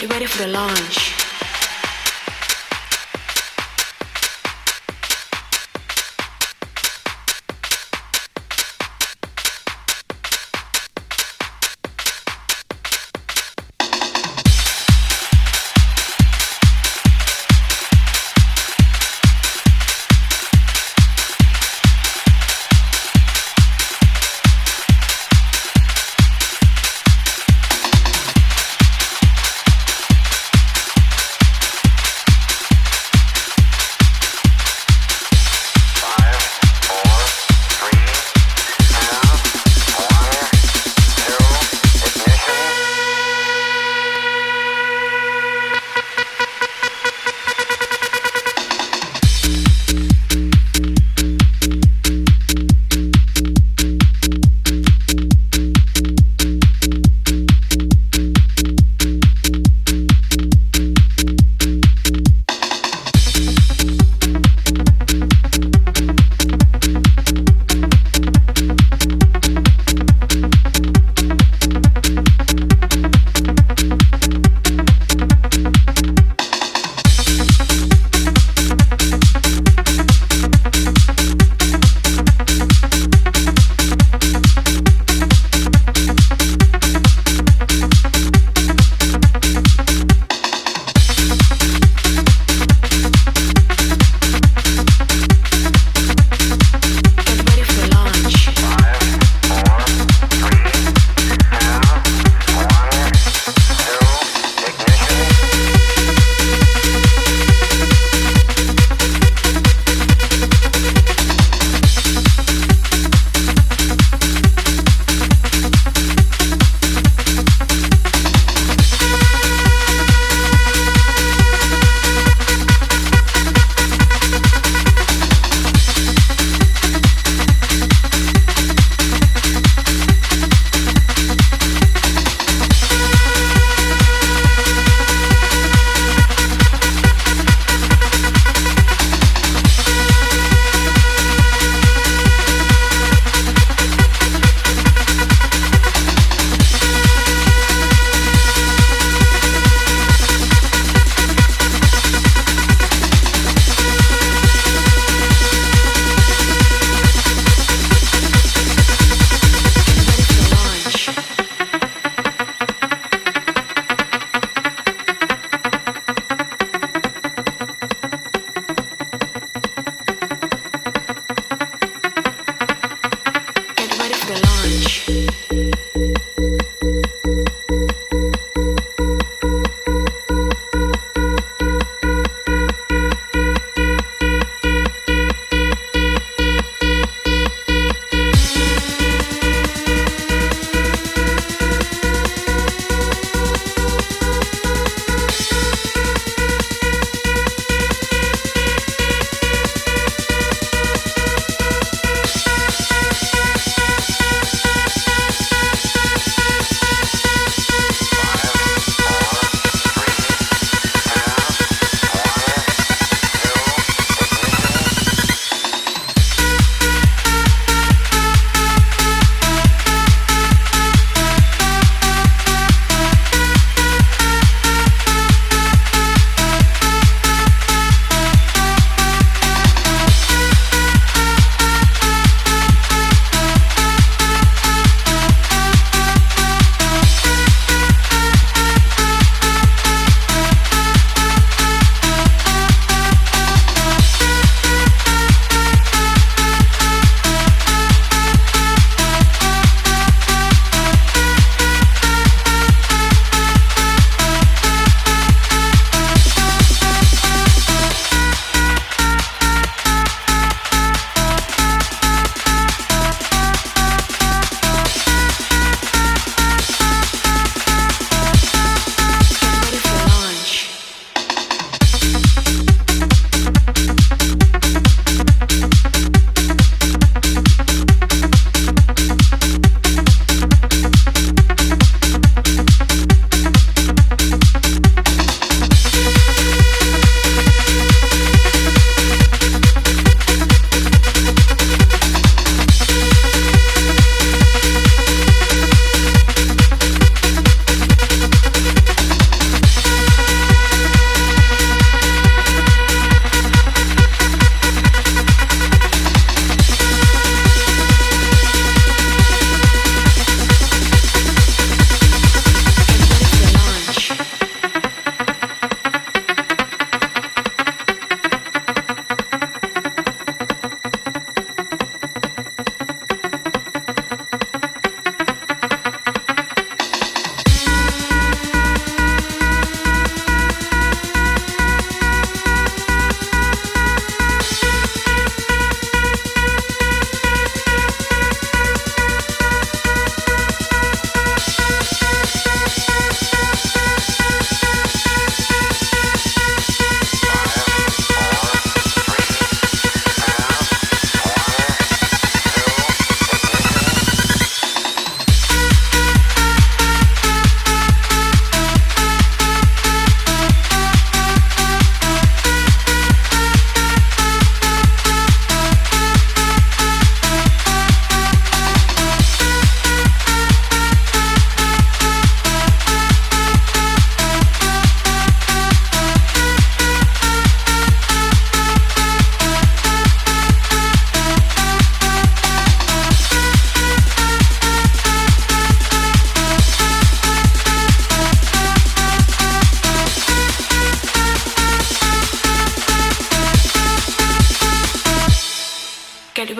Get ready for the launch.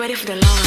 Ready for the launch.